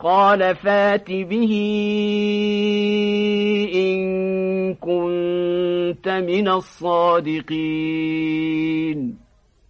قال فات به إن كنت من الصادقين.